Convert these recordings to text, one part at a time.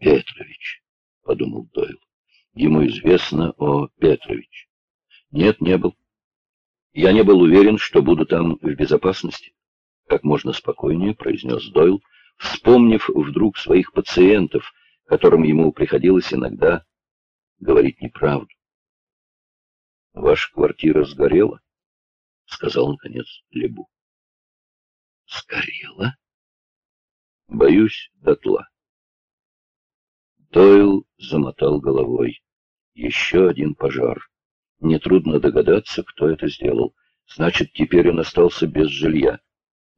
Петрович, — подумал Дойл. Ему известно о Петрович. Нет, не был. Я не был уверен, что буду там в безопасности. Как можно спокойнее произнес Дойл, вспомнив вдруг своих пациентов, которым ему приходилось иногда говорить неправду. «Ваша квартира сгорела?» — сказал, наконец, Лебу. «Сгорела?» «Боюсь, дотла». Дойл замотал головой. Еще один пожар. Нетрудно догадаться, кто это сделал. Значит, теперь он остался без жилья.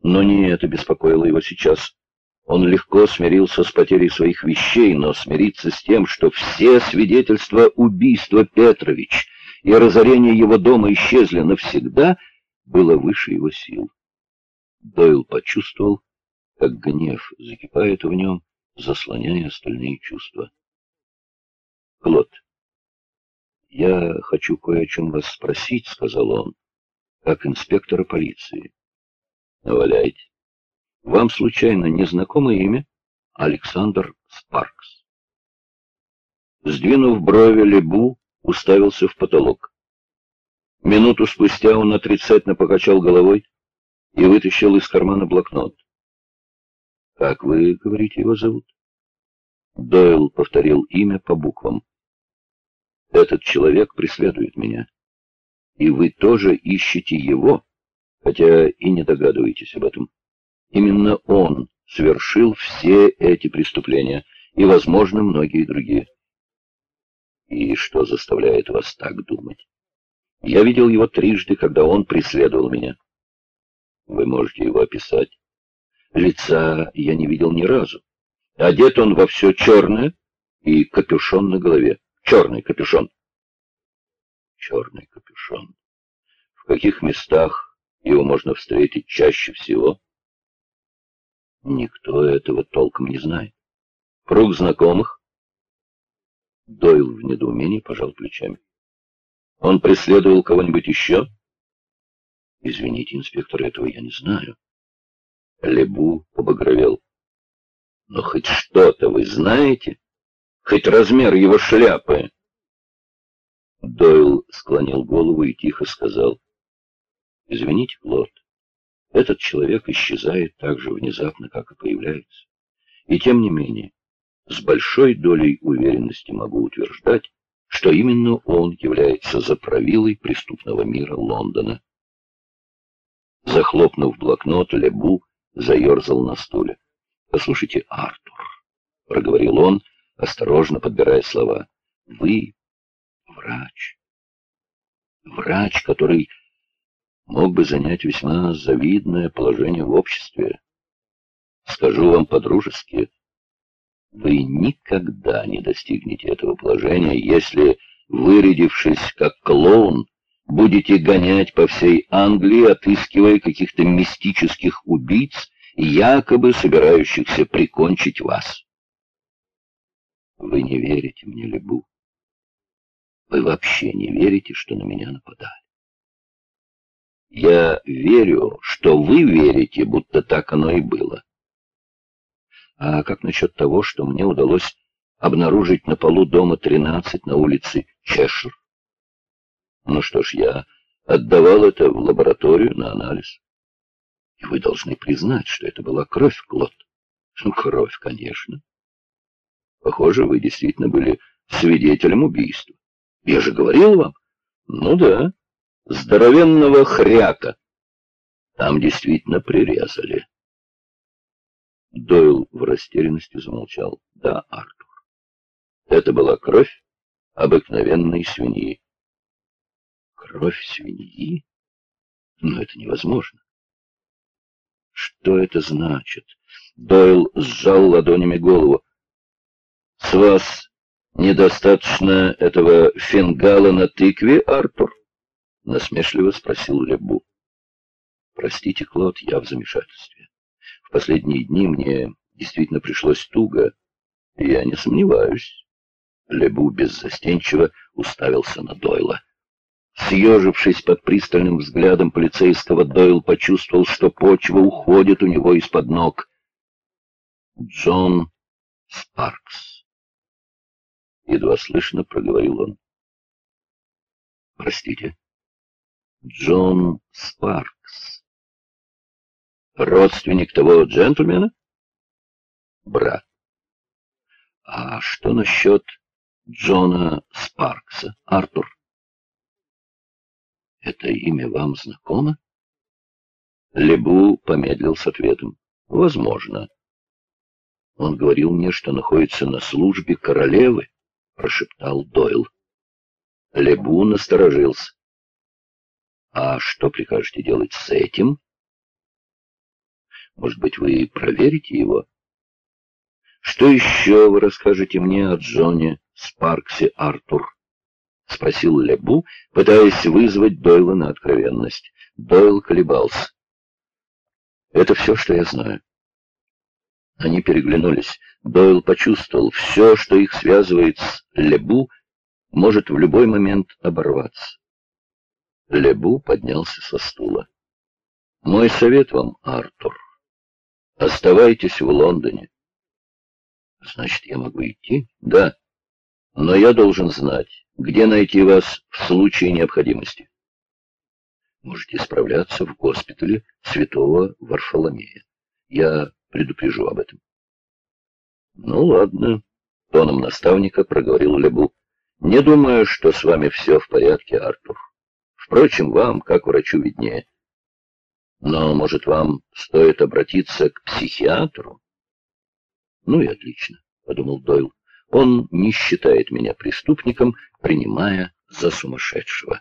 Но не это беспокоило его сейчас. Он легко смирился с потерей своих вещей, но смириться с тем, что все свидетельства убийства Петрович и разорения его дома исчезли навсегда, было выше его сил. Дойл почувствовал, как гнев закипает в нем, заслоняя остальные чувства. «Клод, я хочу кое о чем вас спросить», — сказал он, — «как инспектора полиции». «Валяйте». Вам случайно не знакомо имя? Александр Спаркс. Сдвинув брови, Лебу уставился в потолок. Минуту спустя он отрицательно покачал головой и вытащил из кармана блокнот. «Как вы, говорите, его зовут?» Дойл повторил имя по буквам. «Этот человек преследует меня. И вы тоже ищете его, хотя и не догадываетесь об этом». Именно он совершил все эти преступления и, возможно, многие другие. И что заставляет вас так думать? Я видел его трижды, когда он преследовал меня. Вы можете его описать? Лица я не видел ни разу. Одет он во все черное и капюшон на голове. Черный капюшон. Черный капюшон. В каких местах его можно встретить чаще всего? Никто этого толком не знает. Круг знакомых? Дойл в недоумении пожал плечами. Он преследовал кого-нибудь еще? Извините, инспектор, этого я не знаю. Лебу побагровел. Но хоть что-то вы знаете? Хоть размер его шляпы? Дойл склонил голову и тихо сказал. Извините, Клод. Этот человек исчезает так же внезапно, как и появляется. И тем не менее, с большой долей уверенности могу утверждать, что именно он является заправилой преступного мира Лондона. Захлопнув блокнот, Лебу заерзал на стуле. «Послушайте, Артур», — проговорил он, осторожно подбирая слова, — «вы врач. Врач, который мог бы занять весьма завидное положение в обществе. Скажу вам по-дружески, вы никогда не достигнете этого положения, если, вырядившись как клоун, будете гонять по всей Англии, отыскивая каких-то мистических убийц, якобы собирающихся прикончить вас. Вы не верите мне, Лебу. Вы вообще не верите, что на меня нападали. Я верю, что вы верите, будто так оно и было. А как насчет того, что мне удалось обнаружить на полу дома 13 на улице Чешир? Ну что ж, я отдавал это в лабораторию на анализ. И вы должны признать, что это была кровь, Клод. Ну, кровь, конечно. Похоже, вы действительно были свидетелем убийства. Я же говорил вам. Ну да здоровенного хряка. Там действительно прирезали. Дойл в растерянности замолчал. Да, Артур. Это была кровь обыкновенной свиньи. Кровь свиньи? Но это невозможно. Что это значит? Дойл сжал ладонями голову. С вас недостаточно этого фингала на тыкве, Артур? — насмешливо спросил Лебу. «Простите, Клод, я в замешательстве. В последние дни мне действительно пришлось туго. Я не сомневаюсь». Лебу беззастенчиво уставился на Дойла. Съежившись под пристальным взглядом полицейского, Дойл почувствовал, что почва уходит у него из-под ног. Джон Спаркс. едва слышно проговорил он. Простите. Джон Спаркс. Родственник того джентльмена? Брат. А что насчет Джона Спаркса, Артур? Это имя вам знакомо? Лебу помедлил с ответом. Возможно. Он говорил мне, что находится на службе королевы, прошептал Дойл. Лебу насторожился. А что прикажете делать с этим? Может быть, вы проверите его? Что еще вы расскажете мне о Джоне Спарксе Артур? Спросил Лебу, пытаясь вызвать Дойла на откровенность. Дойл колебался. Это все, что я знаю. Они переглянулись. Дойл почувствовал, все, что их связывает с Лебу, может в любой момент оборваться. Лебу поднялся со стула. «Мой совет вам, Артур, оставайтесь в Лондоне». «Значит, я могу идти?» «Да, но я должен знать, где найти вас в случае необходимости». Можете справляться в госпитале святого Варфоломея. Я предупрежу об этом. Ну ладно, тоном наставника проговорил Лебу. Не думаю, что с вами все в порядке, Артур. Впрочем, вам, как врачу, виднее. Но, может, вам стоит обратиться к психиатру? Ну и отлично, подумал Дойл. Он не считает меня преступником, принимая за сумасшедшего.